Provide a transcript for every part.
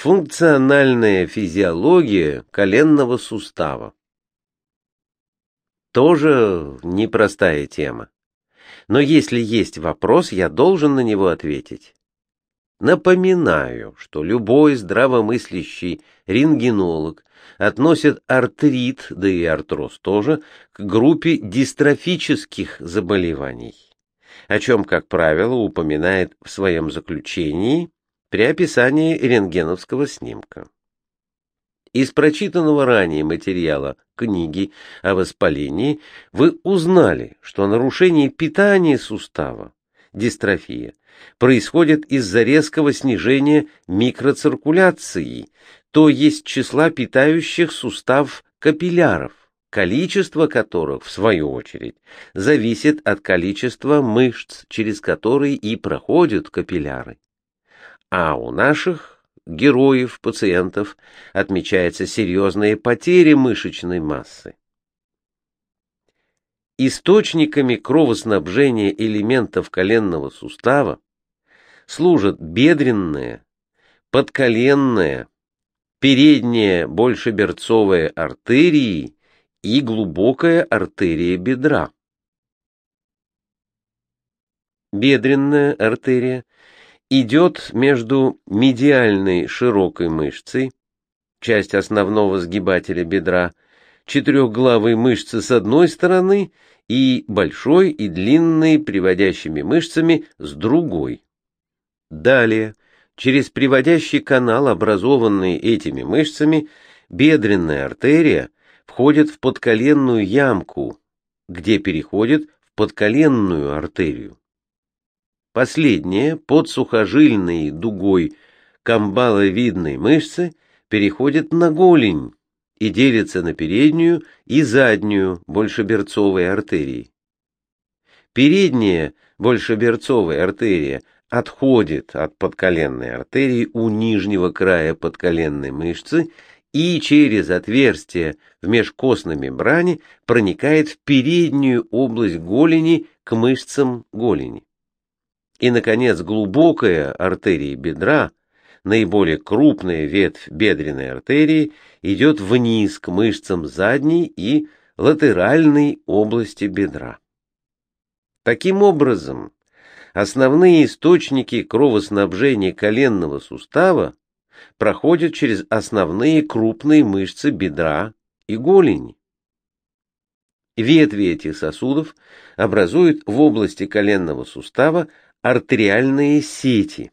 Функциональная физиология коленного сустава. Тоже непростая тема. Но если есть вопрос, я должен на него ответить. Напоминаю, что любой здравомыслящий рентгенолог относит артрит, да и артроз тоже, к группе дистрофических заболеваний, о чем, как правило, упоминает в своем заключении при описании рентгеновского снимка. Из прочитанного ранее материала книги о воспалении вы узнали, что нарушение питания сустава, дистрофия, происходит из-за резкого снижения микроциркуляции, то есть числа питающих сустав капилляров, количество которых, в свою очередь, зависит от количества мышц, через которые и проходят капилляры. А у наших героев, пациентов, отмечается серьезная потеря мышечной массы. Источниками кровоснабжения элементов коленного сустава служат бедренная, подколенная, передняя большеберцовая артерии и глубокая артерия бедра. Бедренная артерия идет между медиальной широкой мышцей, часть основного сгибателя бедра, четырехглавой мышцы с одной стороны и большой и длинной приводящими мышцами с другой. Далее, через приводящий канал, образованный этими мышцами, бедренная артерия входит в подколенную ямку, где переходит в подколенную артерию. Последняя, под сухожильной дугой камбаловидной мышцы, переходит на голень и делится на переднюю и заднюю большеберцовые артерии. Передняя большеберцовая артерия отходит от подколенной артерии у нижнего края подколенной мышцы и через отверстие в межкостной мембране проникает в переднюю область голени к мышцам голени. И, наконец, глубокая артерия бедра, наиболее крупная ветвь бедренной артерии, идет вниз к мышцам задней и латеральной области бедра. Таким образом, основные источники кровоснабжения коленного сустава проходят через основные крупные мышцы бедра и голени. Ветви этих сосудов образуют в области коленного сустава артериальные сети.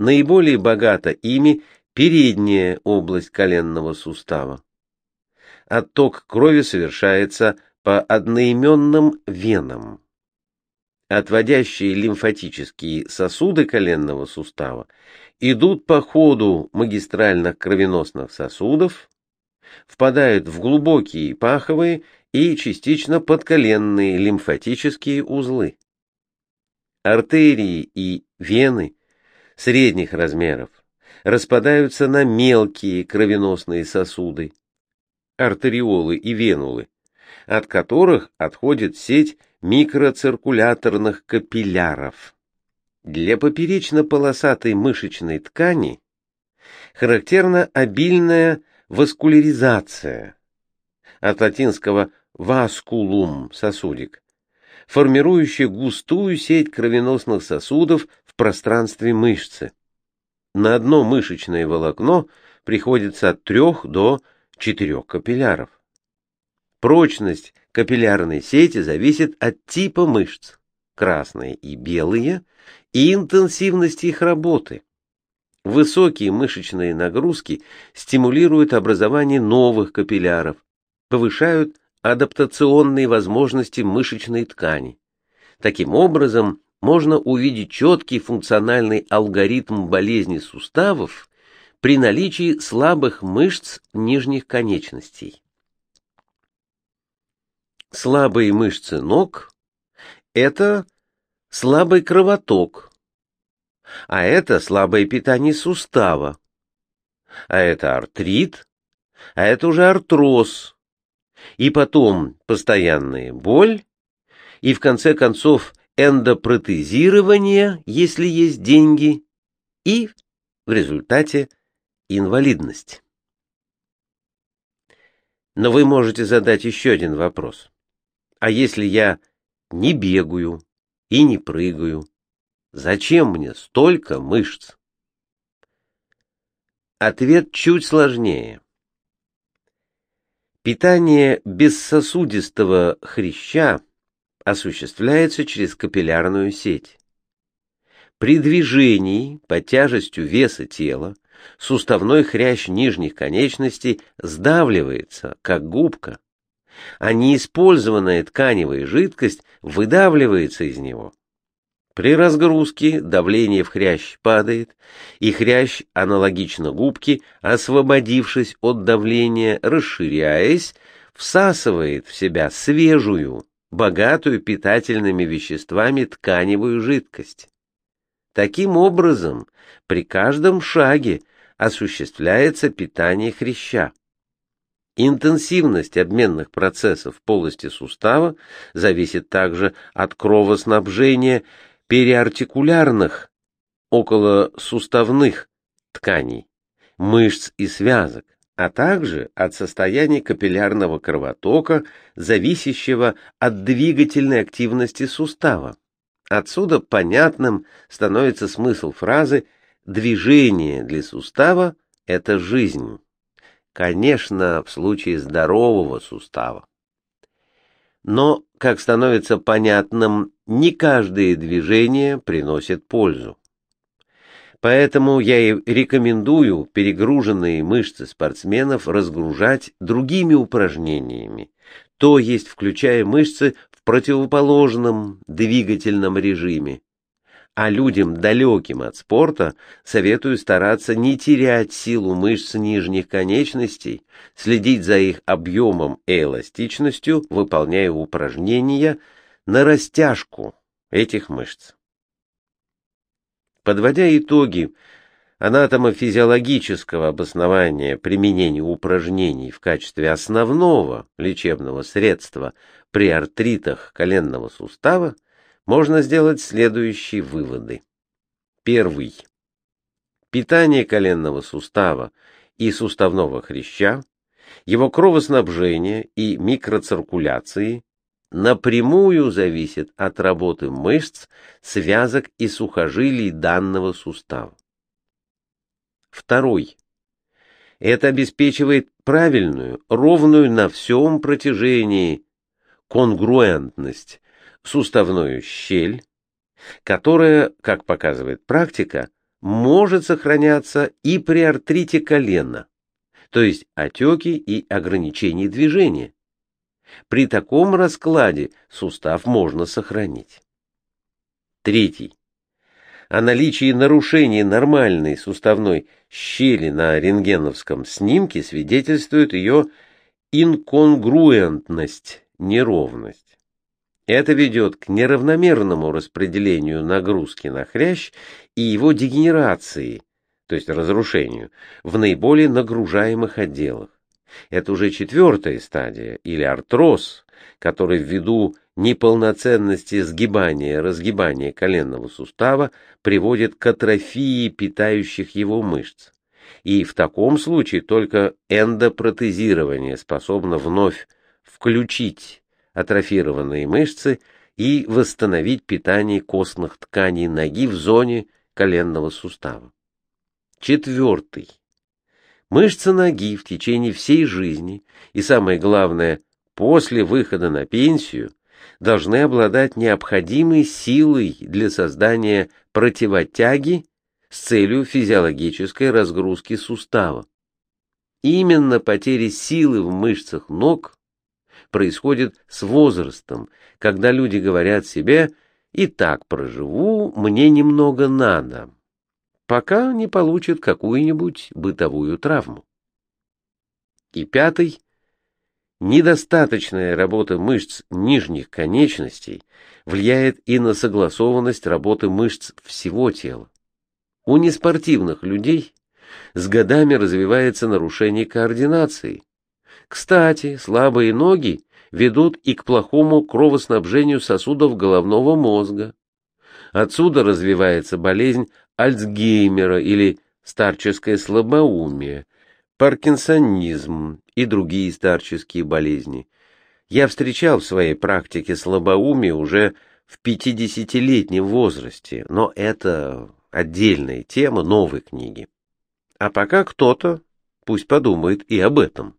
Наиболее богата ими передняя область коленного сустава. Отток крови совершается по одноименным венам. Отводящие лимфатические сосуды коленного сустава идут по ходу магистральных кровеносных сосудов, впадают в глубокие паховые и частично подколенные лимфатические узлы артерии и вены средних размеров распадаются на мелкие кровеносные сосуды, артериолы и венулы, от которых отходит сеть микроциркуляторных капилляров. Для поперечно-полосатой мышечной ткани характерна обильная васкуляризация, от латинского «васкулум» – сосудик, формирующая густую сеть кровеносных сосудов в пространстве мышцы. На одно мышечное волокно приходится от 3 до 4 капилляров. Прочность капиллярной сети зависит от типа мышц, красные и белые, и интенсивности их работы. Высокие мышечные нагрузки стимулируют образование новых капилляров, повышают адаптационные возможности мышечной ткани. Таким образом, можно увидеть четкий функциональный алгоритм болезни суставов при наличии слабых мышц нижних конечностей. Слабые мышцы ног – это слабый кровоток, а это слабое питание сустава, а это артрит, а это уже артроз, и потом постоянная боль, и в конце концов эндопротезирование, если есть деньги, и в результате инвалидность. Но вы можете задать еще один вопрос. А если я не бегаю и не прыгаю, зачем мне столько мышц? Ответ чуть сложнее. Питание бессосудистого хряща осуществляется через капиллярную сеть. При движении под тяжестью веса тела суставной хрящ нижних конечностей сдавливается, как губка, а неиспользованная тканевая жидкость выдавливается из него. При разгрузке давление в хрящ падает, и хрящ, аналогично губке, освободившись от давления, расширяясь, всасывает в себя свежую, богатую питательными веществами тканевую жидкость. Таким образом, при каждом шаге осуществляется питание хряща. Интенсивность обменных процессов в полости сустава зависит также от кровоснабжения периартикулярных, околосуставных тканей, мышц и связок, а также от состояния капиллярного кровотока, зависящего от двигательной активности сустава. Отсюда понятным становится смысл фразы «движение для сустава – это жизнь». Конечно, в случае здорового сустава. Но, как становится понятным, не каждое движение приносит пользу. Поэтому я и рекомендую перегруженные мышцы спортсменов разгружать другими упражнениями, то есть включая мышцы в противоположном двигательном режиме, а людям, далеким от спорта, советую стараться не терять силу мышц нижних конечностей, следить за их объемом и эластичностью, выполняя упражнения на растяжку этих мышц. Подводя итоги анатомо-физиологического обоснования применения упражнений в качестве основного лечебного средства при артритах коленного сустава, можно сделать следующие выводы. Первый. Питание коленного сустава и суставного хряща, его кровоснабжение и микроциркуляции напрямую зависит от работы мышц, связок и сухожилий данного сустава. Второй. Это обеспечивает правильную, ровную на всем протяжении конгруентность суставную щель, которая, как показывает практика, может сохраняться и при артрите колена, то есть отеки и ограничении движения. При таком раскладе сустав можно сохранить. Третий. О наличии нарушений нормальной суставной щели на рентгеновском снимке свидетельствует ее инконгруентность, неровность. Это ведет к неравномерному распределению нагрузки на хрящ и его дегенерации, то есть разрушению, в наиболее нагружаемых отделах. Это уже четвертая стадия, или артроз, который ввиду неполноценности сгибания и разгибания коленного сустава приводит к атрофии питающих его мышц. И в таком случае только эндопротезирование способно вновь включить атрофированные мышцы и восстановить питание костных тканей ноги в зоне коленного сустава. Четвертый. Мышцы ноги в течение всей жизни и, самое главное, после выхода на пенсию должны обладать необходимой силой для создания противотяги с целью физиологической разгрузки сустава. Именно потеря силы в мышцах ног происходит с возрастом, когда люди говорят себе «и так проживу, мне немного надо», пока не получат какую-нибудь бытовую травму. И пятый – недостаточная работа мышц нижних конечностей влияет и на согласованность работы мышц всего тела. У неспортивных людей с годами развивается нарушение координации, кстати, слабые ноги ведут и к плохому кровоснабжению сосудов головного мозга. Отсюда развивается болезнь Альцгеймера или старческое слабоумие, паркинсонизм и другие старческие болезни. Я встречал в своей практике слабоумие уже в 50-летнем возрасте, но это отдельная тема новой книги. А пока кто-то пусть подумает и об этом.